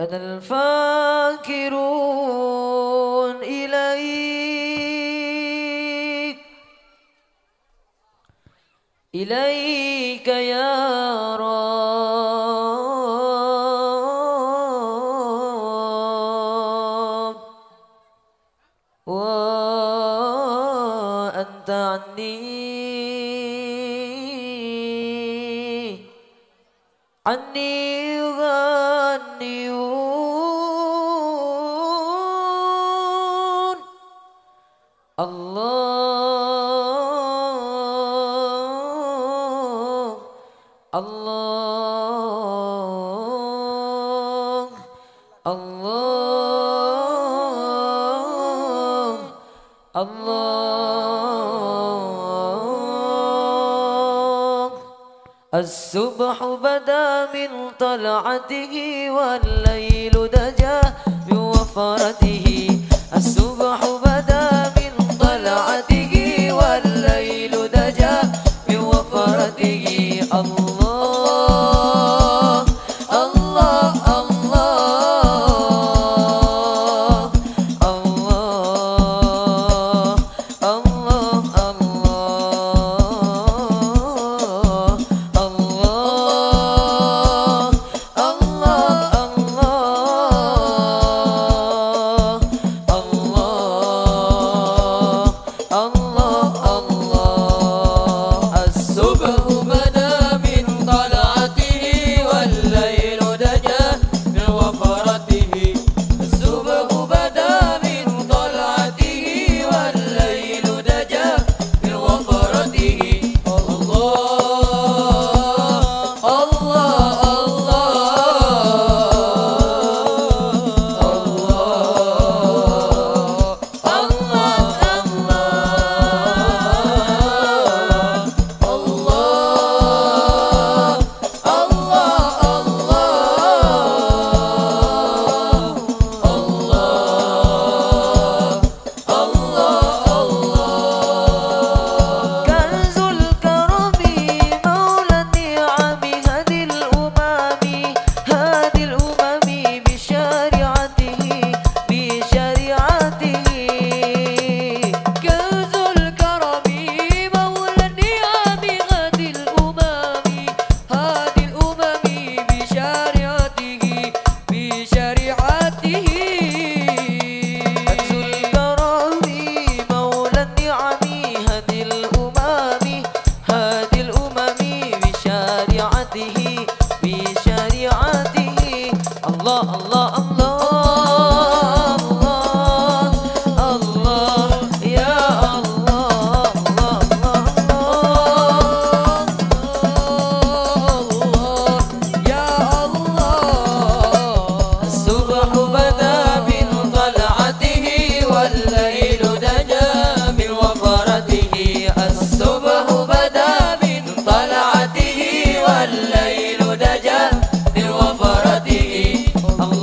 أنا الفاكرون إليك. إليك يا رب. وأنت عني الله الله الله الله. الصبح بدا من طلعته والليل دجا بوفرته الصبح بدا ضعت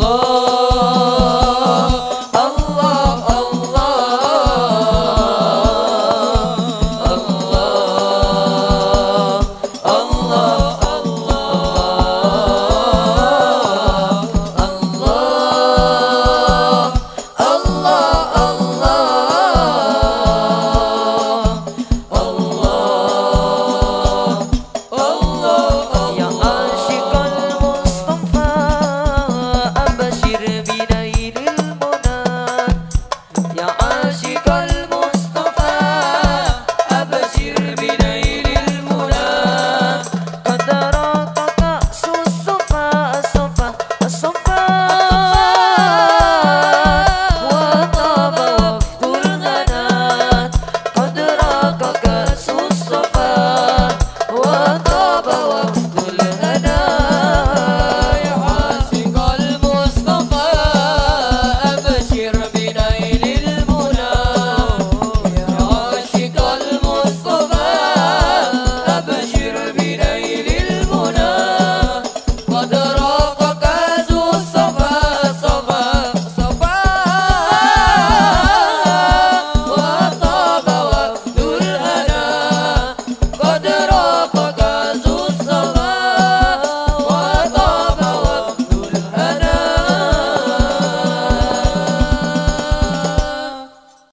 어.